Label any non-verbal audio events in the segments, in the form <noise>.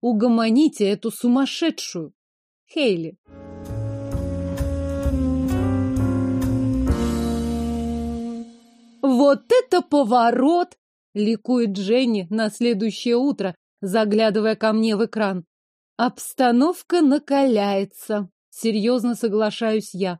Угомоните эту сумасшедшую. Хейли. Вот это поворот! Ликует Дженни на следующее утро, заглядывая ко мне в экран. Обстановка накаляется. Серьезно соглашаюсь я.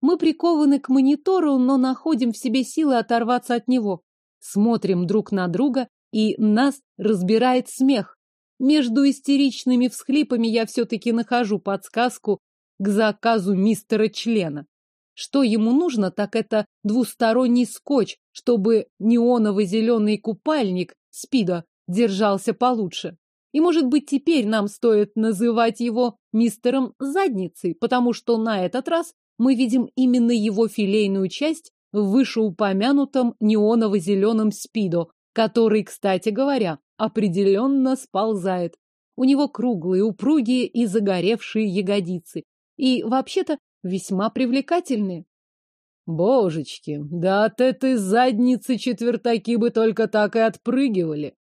Мы прикованы к монитору, но находим в себе силы оторваться от него. Смотрим друг на друга, и нас разбирает смех. Между истеричными всхлипами я все-таки нахожу подсказку к заказу мистера Члена. Что ему нужно, так это двусторонний скотч, чтобы неоновый зеленый купальник Спида держался получше. И, может быть, теперь нам стоит называть его мистером Задницей, потому что на этот раз мы видим именно его филейную часть в вышеупомянутом неоново-зеленом спидо, который, кстати говоря, определенно сползает. У него круглые, упругие и загоревшие ягодицы. И, вообще-то, весьма привлекательные. Божечки, да от этой задницы четвертаки бы только так и отпрыгивали.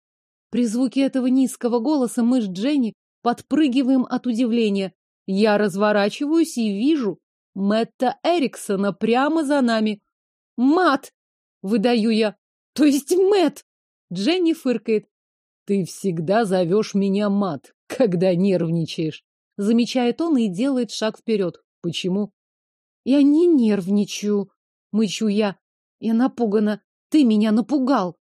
При звуке этого низкого голоса мы с Дженни подпрыгиваем от удивления. Я разворачиваюсь и вижу Мэтта Эриксона прямо за нами. Мат! Выдаю я. То есть Мэт! Дженни фыркает. Ты всегда зовешь меня Мат, когда нервничаешь. Замечает он и делает шаг вперед. Почему? Я не нервничаю, мычу я. Я напугана. Ты меня напугал.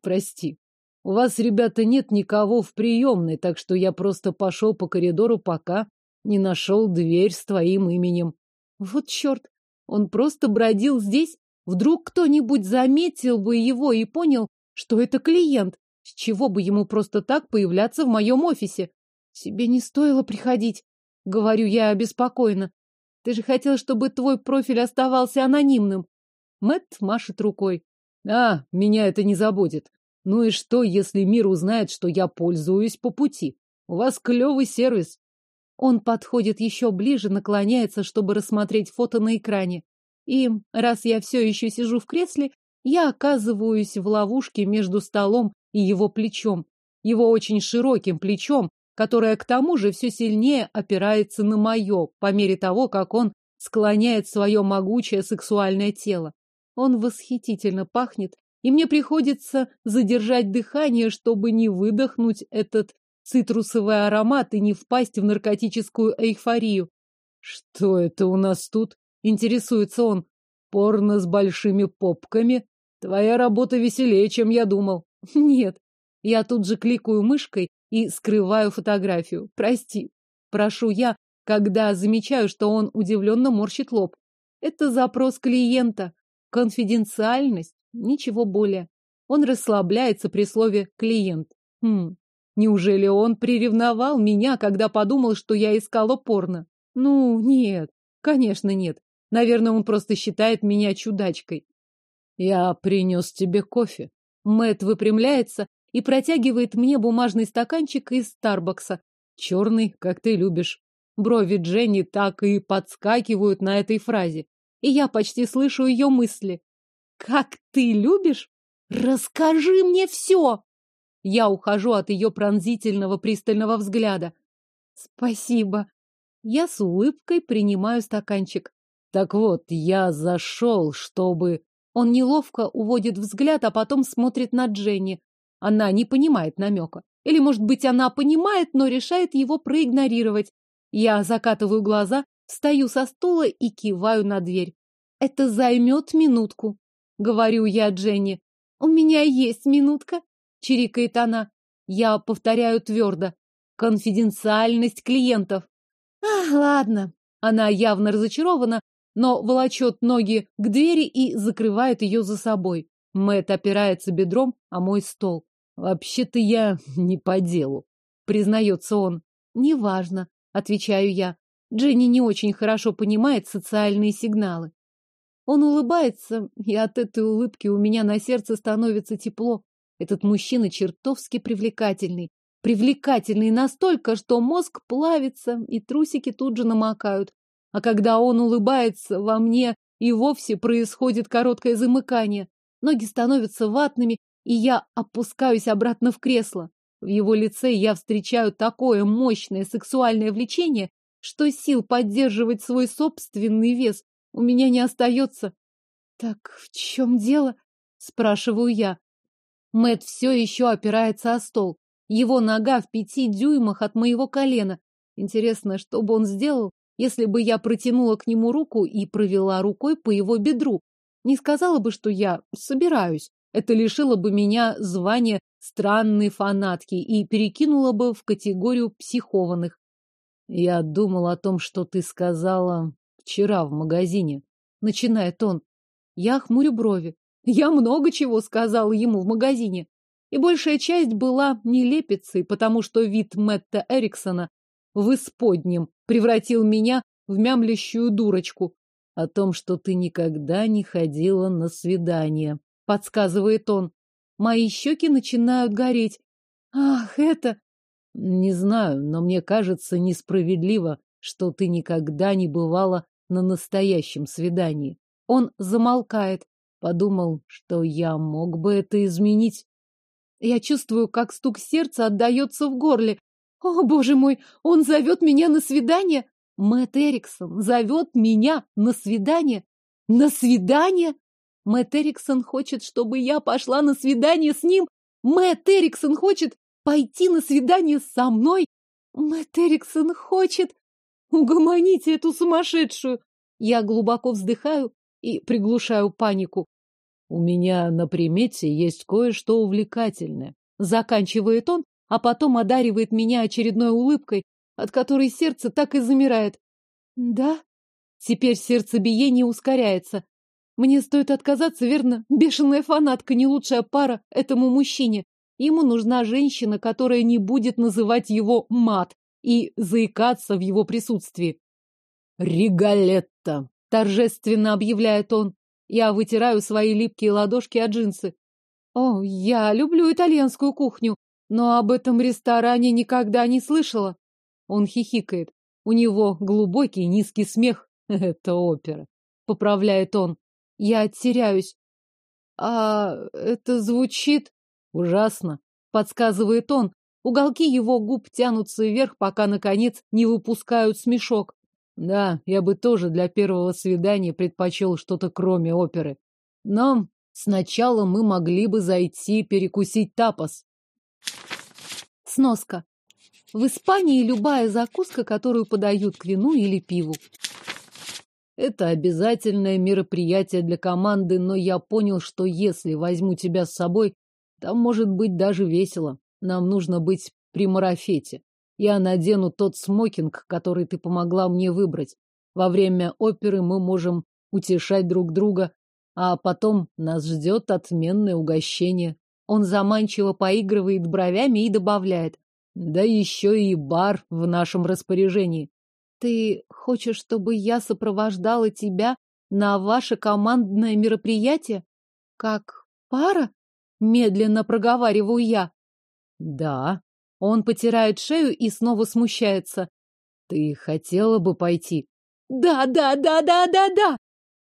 Прости. У вас, ребята, нет никого в приемной, так что я просто пошел по коридору, пока не нашел дверь с твоим именем. Вот черт, он просто бродил здесь. Вдруг кто-нибудь заметил бы его и понял, что это клиент. С чего бы ему просто так появляться в моем офисе? Тебе не стоило приходить, говорю я обеспокоенно. Ты же хотел, чтобы твой профиль оставался анонимным. Мэтт машет рукой. А, меня это не заботит. Ну и что, если мир узнает, что я пользуюсь по пути? У вас клевый сервис. Он подходит еще ближе, наклоняется, чтобы рассмотреть фото на экране. И, раз я все еще сижу в кресле, я оказываюсь в ловушке между столом и его плечом. Его очень широким плечом, которое к тому же все сильнее опирается на мое, по мере того, как он склоняет свое могучее сексуальное тело. Он восхитительно пахнет, и мне приходится задержать дыхание, чтобы не выдохнуть этот цитрусовый аромат и не впасть в наркотическую эйфорию. Что это у нас тут? Интересуется он. Порно с большими попками? Твоя работа веселее, чем я думал. <laughs> Нет. Я тут же кликаю мышкой и скрываю фотографию. Прости. Прошу я, когда замечаю, что он удивленно морщит лоб. Это запрос клиента. Конфиденциальность. Ничего более. Он расслабляется при слове «клиент». Хм, неужели он приревновал меня, когда подумал, что я искала порно? Ну, нет, конечно, нет. Наверное, он просто считает меня чудачкой. Я принес тебе кофе. Мэт выпрямляется и протягивает мне бумажный стаканчик из Старбакса. Черный, как ты любишь. Брови Дженни так и подскакивают на этой фразе. И я почти слышу ее мысли. Как ты любишь? Расскажи мне все! Я ухожу от ее пронзительного пристального взгляда. Спасибо. Я с улыбкой принимаю стаканчик. Так вот, я зашел, чтобы... Он неловко уводит взгляд, а потом смотрит на Дженни. Она не понимает намека. Или, может быть, она понимает, но решает его проигнорировать. Я закатываю глаза, встаю со стула и киваю на дверь. Это займет минутку говорю я Дженни. У меня есть минутка, чирикает она. Я повторяю твердо. Конфиденциальность клиентов. А, ладно. Она явно разочарована, но волочет ноги к двери и закрывает ее за собой. Мэт опирается бедром о мой стол. Вообще-то я <laughs> не по делу, признается он. Неважно, отвечаю я. Дженни не очень хорошо понимает социальные сигналы. Он улыбается, и от этой улыбки у меня на сердце становится тепло. Этот мужчина чертовски привлекательный. Привлекательный настолько, что мозг плавится, и трусики тут же намокают. А когда он улыбается, во мне и вовсе происходит короткое замыкание. Ноги становятся ватными, и я опускаюсь обратно в кресло. В его лице я встречаю такое мощное сексуальное влечение, что сил поддерживать свой собственный вес у меня не остается. Так в чем дело? Спрашиваю я. Мэт все еще опирается о стол. Его нога в пяти дюймах от моего колена. Интересно, что бы он сделал, если бы я протянула к нему руку и провела рукой по его бедру. Не сказала бы, что я собираюсь. Это лишило бы меня звания странной фанатки и перекинуло бы в категорию психованных. Я думал о том, что ты сказала вчера в магазине. Начинает он. Я хмурю брови. Я много чего сказала ему в магазине. И большая часть была нелепицей, потому что вид Мэтта Эриксона в исподнем превратил меня в мямлящую дурочку. О том, что ты никогда не ходила на свидание, подсказывает он. Мои щеки начинают гореть. Ах, это... Не знаю, но мне кажется несправедливо, что ты никогда не бывала на настоящем свидании. Он замолкает. Подумал, что я мог бы это изменить. Я чувствую, как стук сердца отдается в горле. О, боже мой, он зовет меня на свидание? Мэтт Эриксон зовет меня на свидание? На свидание? Мэтт Эриксон хочет, чтобы я пошла на свидание с ним? Мэтт Эриксон хочет пойти на свидание со мной? Мэтт Эриксон хочет... Угомоните эту сумасшедшую! Я глубоко вздыхаю и приглушаю панику. У меня на примете есть кое-что увлекательное. Заканчивает он, а потом одаривает меня очередной улыбкой, от которой сердце так и замирает. Да? Теперь сердцебиение ускоряется. Мне стоит отказаться, верно? Бешеная фанатка, не лучшая пара этому мужчине. Ему нужна женщина, которая не будет называть его мат и заикаться в его присутствии. «Ригалетта!» — торжественно объявляет он. Я вытираю свои липкие ладошки от джинсы. О, я люблю итальянскую кухню, но об этом ресторане никогда не слышала. Он хихикает. У него глубокий низкий смех. <laughs> Это опера. Поправляет он. Я теряюсь. А это звучит ужасно. Подсказывает он. Уголки его губ тянутся вверх, пока, наконец, не выпускают смешок. Да, я бы тоже для первого свидания предпочел что-то кроме оперы. Но сначала мы могли бы зайти перекусить тапос. Сноска. В Испании любая закуска, которую подают к вину или пиву. Это обязательное мероприятие для команды, но я понял, что если возьму тебя с собой, там может быть даже весело. Нам нужно быть при марафете. Я надену тот смокинг, который ты помогла мне выбрать. Во время оперы мы можем утешать друг друга, а потом нас ждет отменное угощение. Он заманчиво поигрывает бровями и добавляет. Да еще и бар в нашем распоряжении. Ты хочешь, чтобы я сопровождала тебя на ваше командное мероприятие? Как пара? Медленно проговариваю я. Да. Он потирает шею и снова смущается. Ты хотела бы пойти? Да, да, да, да, да, да.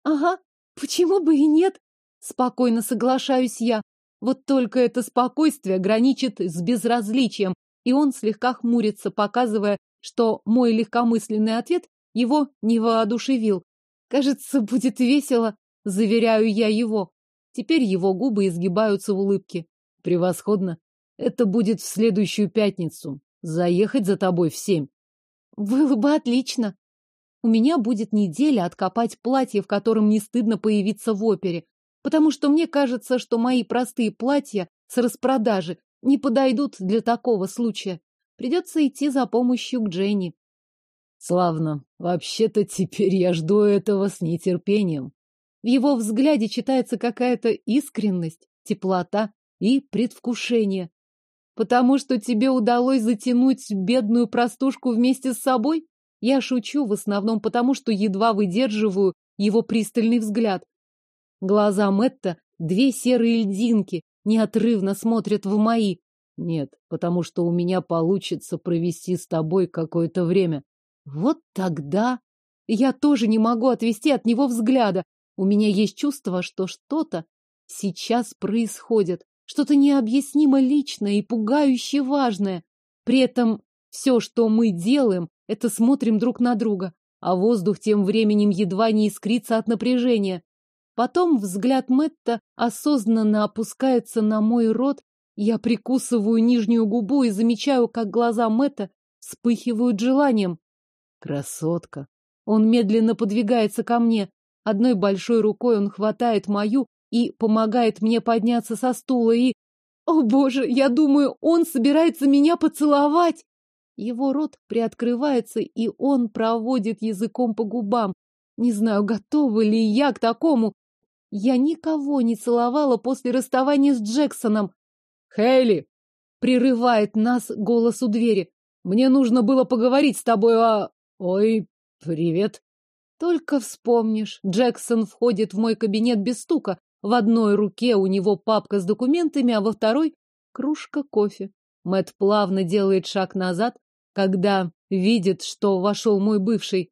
Ага. Почему бы и нет? Спокойно соглашаюсь я. Вот только это спокойствие граничит с безразличием, и он слегка хмурится, показывая, что мой легкомысленный ответ его не воодушевил. Кажется, будет весело, заверяю я его. Теперь его губы изгибаются в улыбке. Превосходно. Это будет в следующую пятницу. Заехать за тобой в семь. Было бы отлично. У меня будет неделя откопать платье, в котором не стыдно появиться в опере, потому что мне кажется, что мои простые платья с распродажи не подойдут для такого случая. Придется идти за помощью к Дженни. Славно. Вообще-то теперь я жду этого с нетерпением. В его взгляде читается какая-то искренность, теплота и предвкушение. Потому что тебе удалось затянуть бедную простушку вместе с собой? Я шучу в основном потому, что едва выдерживаю его пристальный взгляд. Глаза Мэтта — две серые льдинки, неотрывно смотрят в мои. Нет, потому что у меня получится провести с тобой какое-то время. Вот тогда я тоже не могу отвести от него взгляда. У меня есть чувство, что что-то сейчас происходит. что-то необъяснимо личное и пугающе важное. При этом все, что мы делаем, это смотрим друг на друга, а воздух тем временем едва не искрится от напряжения. Потом взгляд Мэтта осознанно опускается на мой рот, я прикусываю нижнюю губу и замечаю, как глаза Мэтта вспыхивают желанием. Красотка. Он медленно подвигается ко мне. Одной большой рукой он хватает мою и помогает мне подняться со стула и... О, боже, я думаю, он собирается меня поцеловать. Его рот приоткрывается, и он проводит языком по губам. Не знаю, готова ли я к такому. Я никого не целовала после расставания с Джексоном. Хейли! Прерывает нас голос у двери. Мне нужно было поговорить с тобой о... Ой, привет. Только вспомнишь, Джексон входит в мой кабинет без стука. В одной руке у него папка с документами, а во второй — кружка кофе. Мэт плавно делает шаг назад, когда видит, что вошел мой бывший.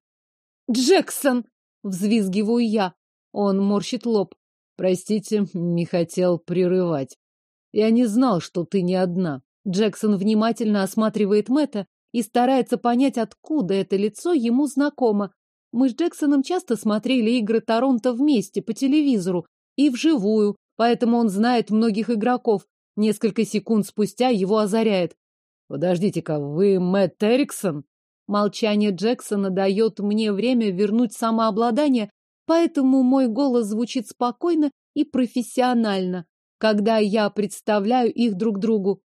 «Джексон!» — взвизгиваю я. Он морщит лоб. «Простите, не хотел прерывать. Я не знал, что ты не одна». Джексон внимательно осматривает Мэтта и старается понять, откуда это лицо ему знакомо. Мы с Джексоном часто смотрели игры Торонто вместе по телевизору и вживую, поэтому он знает многих игроков. Несколько секунд спустя его озаряет. Подождите-ка, вы Мэтт Эриксон? Молчание Джексона дает мне время вернуть самообладание, поэтому мой голос звучит спокойно и профессионально, когда я представляю их друг другу.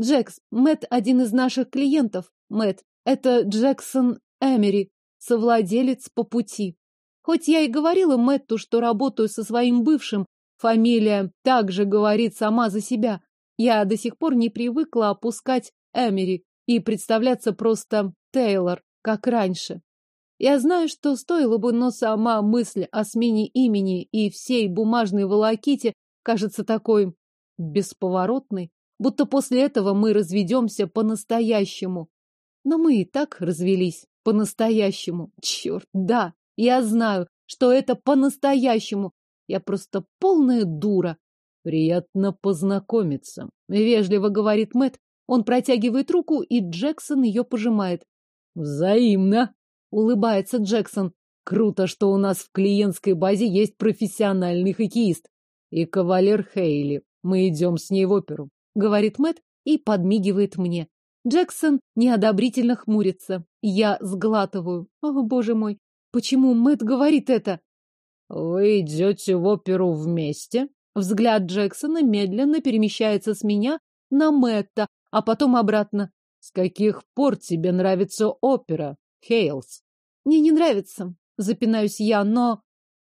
Джекс, Мэтт один из наших клиентов. Мэтт, это Джексон Эмери, совладелец по пути. Хоть я и говорила Мэтту, что работаю со своим бывшим, фамилия также говорит сама за себя. Я до сих пор не привыкла опускать Эмери и представляться просто Тейлор, как раньше. Я знаю, что стоило бы, но сама мысль о смене имени и всей бумажной волоките кажется такой бесповоротной, будто после этого мы разведемся по-настоящему. Но мы и так развелись по-настоящему. Черт, да, я знаю, что это по-настоящему. Я просто полная дура. Приятно познакомиться, вежливо говорит Мэт. Он протягивает руку, и Джексон ее пожимает. Взаимно, улыбается Джексон. Круто, что у нас в клиентской базе есть профессиональный хоккеист. И кавалер Хейли. Мы идем с ней в оперу, говорит Мэт и подмигивает мне. Джексон неодобрительно хмурится. Я сглатываю. О, боже мой, почему Мэт говорит это? Вы идете в оперу вместе? Взгляд Джексона медленно перемещается с меня на Мэтта, а потом обратно. С каких пор тебе нравится опера, Хейлс? Мне не нравится, запинаюсь я, но...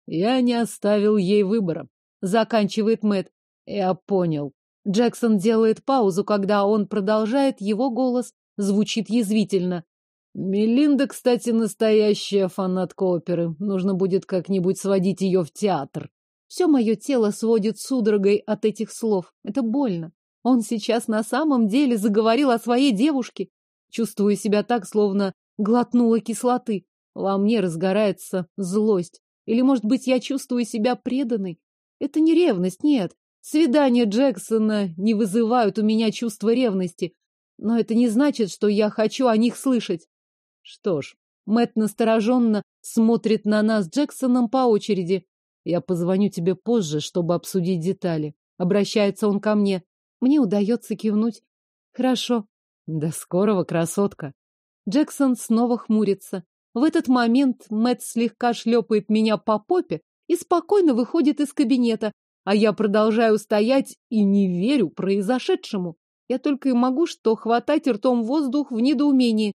Я не оставил ей выбора. Заканчивает Мэт. Я понял. Джексон делает паузу, когда он продолжает, его голос звучит язвительно. Мелинда, кстати, настоящая фанатка оперы. Нужно будет как-нибудь сводить ее в театр. Все мое тело сводит судорогой от этих слов. Это больно. Он сейчас на самом деле заговорил о своей девушке. Чувствую себя так, словно глотнула кислоты. Во мне разгорается злость. Или, может быть, я чувствую себя преданной? Это не ревность, нет. Свидания Джексона не вызывают у меня чувства ревности. Но это не значит, что я хочу о них слышать. Что ж, Мэтт настороженно смотрит на нас с Джексоном по очереди. Я позвоню тебе позже, чтобы обсудить детали. Обращается он ко мне. Мне удается кивнуть. Хорошо. До скорого, красотка. Джексон снова хмурится. В этот момент Мэтт слегка шлепает меня по попе и спокойно выходит из кабинета, а я продолжаю стоять и не верю произошедшему. Я только и могу что хватать ртом воздух в недоумении.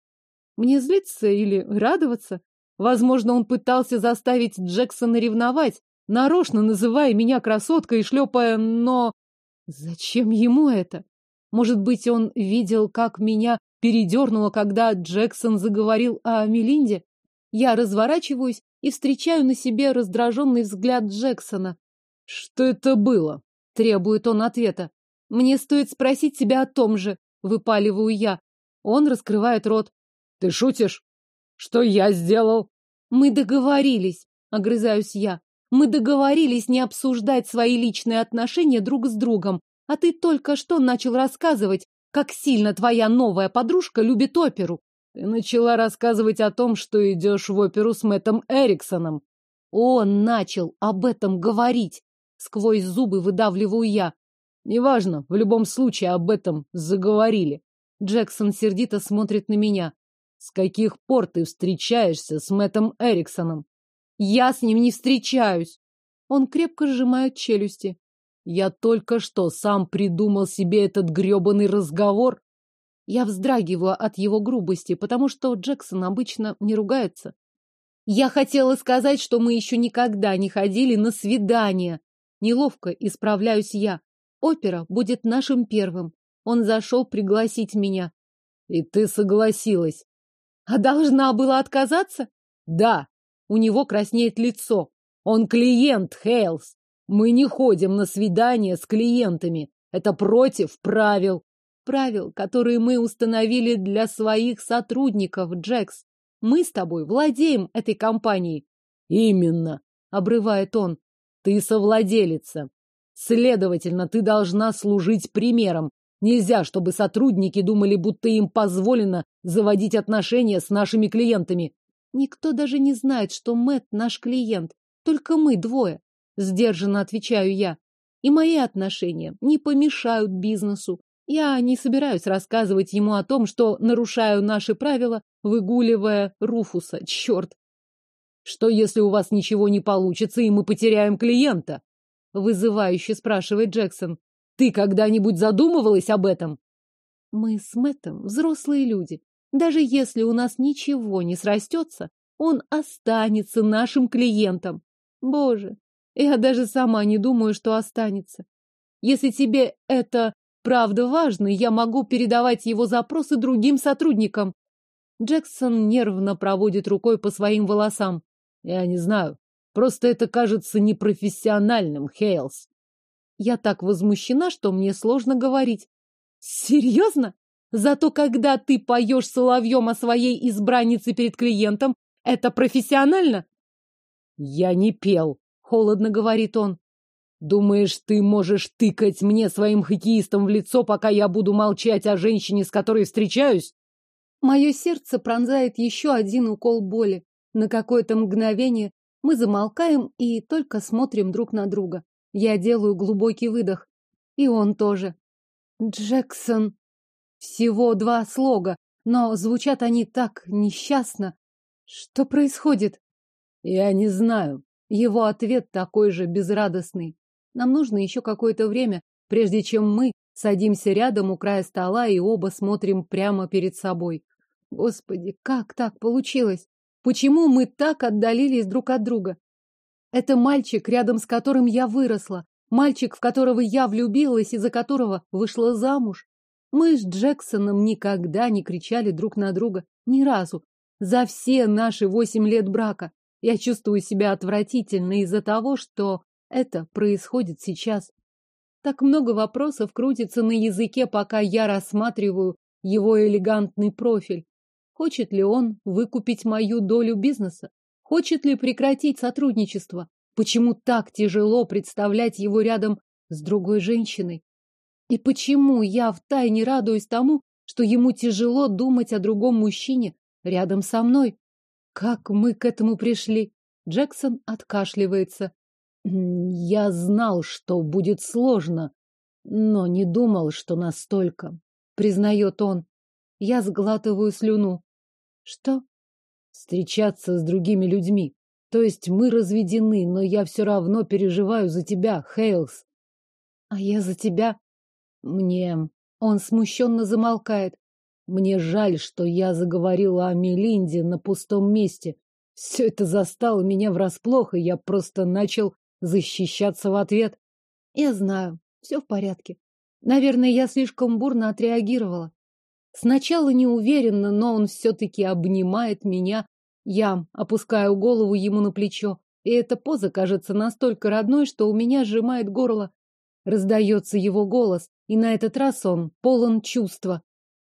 Мне злиться или радоваться? Возможно, он пытался заставить Джексона ревновать, нарочно называя меня красоткой и шлепая, но Зачем ему это? Может быть, он видел, как меня передернуло, когда Джексон заговорил о Мелинде? Я разворачиваюсь и встречаю на себе раздраженный взгляд Джексона. Что это было? Требует он ответа. Мне стоит спросить себя о том же, выпаливаю я. Он раскрывает рот. Ты шутишь? Что я сделал? Мы договорились, огрызаюсь я. Мы договорились не обсуждать свои личные отношения друг с другом. А ты только что начал рассказывать, как сильно твоя новая подружка любит оперу. Ты начала рассказывать о том, что идешь в оперу с Мэттом Эриксоном. Он начал об этом говорить. Сквозь зубы выдавливаю я. Неважно, в любом случае об этом заговорили. Джексон сердито смотрит на меня. С каких пор ты встречаешься с Мэттом Эриксоном? Я с ним не встречаюсь. Он крепко сжимает челюсти. Я только что сам придумал себе этот грёбаный разговор. Я вздрагиваю от его грубости, потому что Джексон обычно не ругается. Я хотела сказать, что мы еще никогда не ходили на свидание. Неловко исправляюсь я. Опера будет нашим первым. Он зашел пригласить меня. И ты согласилась. А должна была отказаться? Да. У него краснеет лицо. Он клиент, Хейлс. Мы не ходим на свидания с клиентами. Это против правил. Правил, которые мы установили для своих сотрудников, Джекс. Мы с тобой владеем этой компанией. Именно, обрывает он. Ты совладелица. Следовательно, ты должна служить примером. Нельзя, чтобы сотрудники думали, будто им позволено заводить отношения с нашими клиентами. Никто даже не знает, что Мэт наш клиент. Только мы двое. Сдержанно отвечаю я. И мои отношения не помешают бизнесу. Я не собираюсь рассказывать ему о том, что нарушаю наши правила, выгуливая Руфуса. Черт! Что, если у вас ничего не получится, и мы потеряем клиента? Вызывающе спрашивает Джексон. Ты когда-нибудь задумывалась об этом? Мы с Мэттом взрослые люди. Даже если у нас ничего не срастется, он останется нашим клиентом. Боже, я даже сама не думаю, что останется. Если тебе это правда важно, я могу передавать его запросы другим сотрудникам. Джексон нервно проводит рукой по своим волосам. Я не знаю. Просто это кажется непрофессиональным, Хейлс. Я так возмущена, что мне сложно говорить. Серьезно? Зато когда ты поешь соловьем о своей избраннице перед клиентом, это профессионально? Я не пел. Холодно говорит он. Думаешь, ты можешь тыкать мне своим хоккеистом в лицо, пока я буду молчать о женщине, с которой встречаюсь? Мое сердце пронзает еще один укол боли. На какое-то мгновение мы замолкаем и только смотрим друг на друга. Я делаю глубокий выдох. И он тоже. Джексон. Всего два слога, но звучат они так несчастно. Что происходит? Я не знаю. Его ответ такой же безрадостный. Нам нужно еще какое-то время, прежде чем мы садимся рядом у края стола и оба смотрим прямо перед собой. Господи, как так получилось? Почему мы так отдалились друг от друга? Это мальчик, рядом с которым я выросла. Мальчик, в которого я влюбилась и за которого вышла замуж. Мы с Джексоном никогда не кричали друг на друга. Ни разу. За все наши восемь лет брака. Я чувствую себя отвратительно из-за того, что это происходит сейчас. Так много вопросов крутится на языке, пока я рассматриваю его элегантный профиль. Хочет ли он выкупить мою долю бизнеса? Хочет ли прекратить сотрудничество? Почему так тяжело представлять его рядом с другой женщиной? И почему я втайне радуюсь тому, что ему тяжело думать о другом мужчине рядом со мной? Как мы к этому пришли? Джексон откашливается. Я знал, что будет сложно, но не думал, что настолько. Признает он. Я сглатываю слюну. Что? Встречаться с другими людьми. То есть мы разведены, но я все равно переживаю за тебя, Хейлс. А я за тебя. Мне... Он смущенно замолкает. Мне жаль, что я заговорила о Мелинде на пустом месте. Все это застало меня врасплох, и я просто начал защищаться в ответ. Я знаю, все в порядке. Наверное, я слишком бурно отреагировала. Сначала неуверенно, но он все-таки обнимает меня. Я опускаю голову ему на плечо, и эта поза кажется настолько родной, что у меня сжимает горло. Раздается его голос, и на этот раз он полон чувства.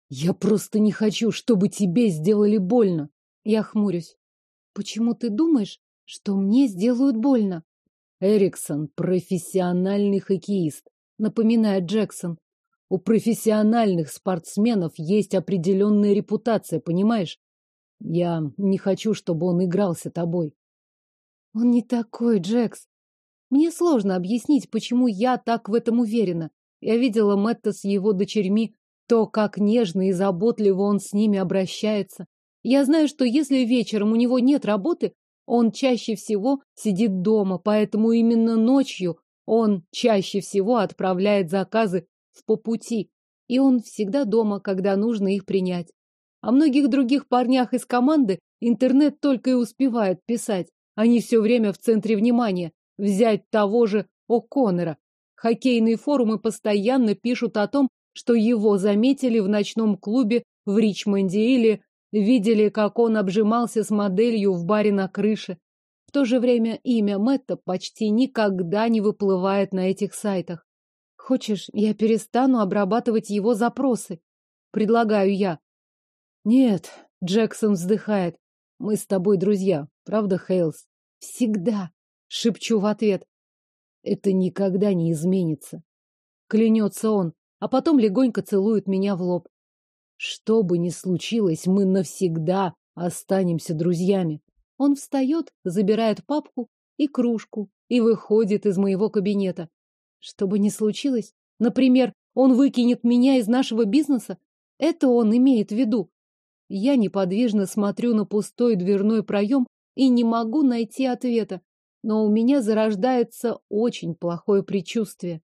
Я просто не хочу, чтобы тебе сделали больно. Я хмурюсь. Почему ты думаешь, что мне сделают больно? Эриксон – профессиональный хоккеист. напоминает Джексон. У профессиональных спортсменов есть определенная репутация, понимаешь? Я не хочу, чтобы он игрался тобой. Он не такой, Джекс. Мне сложно объяснить, почему я так в этом уверена. Я видела Мэтта с его дочерьми, то, как нежно и заботливо он с ними обращается. Я знаю, что если вечером у него нет работы, он чаще всего сидит дома, поэтому именно ночью он чаще всего отправляет заказы в по пути, и он всегда дома, когда нужно их принять. О многих других парнях из команды интернет только и успевает писать. Они все время в центре внимания. Взять того же О'Коннора. Хоккейные форумы постоянно пишут о том, что его заметили в ночном клубе в Ричмонде или видели, как он обжимался с моделью в баре на крыше. В то же время имя Мэтта почти никогда не выплывает на этих сайтах. Хочешь, я перестану обрабатывать его запросы? Предлагаю я. Нет, Джексон вздыхает. Мы с тобой друзья, правда, Хейлс? Всегда, шепчу в ответ. Это никогда не изменится. Клянется он, а потом легонько целует меня в лоб. Что бы ни случилось, мы навсегда останемся друзьями. Он встает, забирает папку и кружку и выходит из моего кабинета. Что бы ни случилось, например, он выкинет меня из нашего бизнеса, это он имеет в виду. Я неподвижно смотрю на пустой дверной проем и не могу найти ответа, но у меня зарождается очень плохое предчувствие.